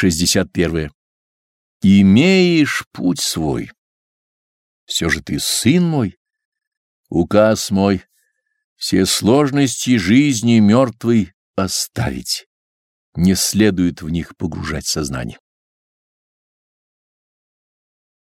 61. Имеешь путь свой. Все же ты сын мой, указ мой, все сложности жизни мертвой оставить. Не следует в них погружать сознание.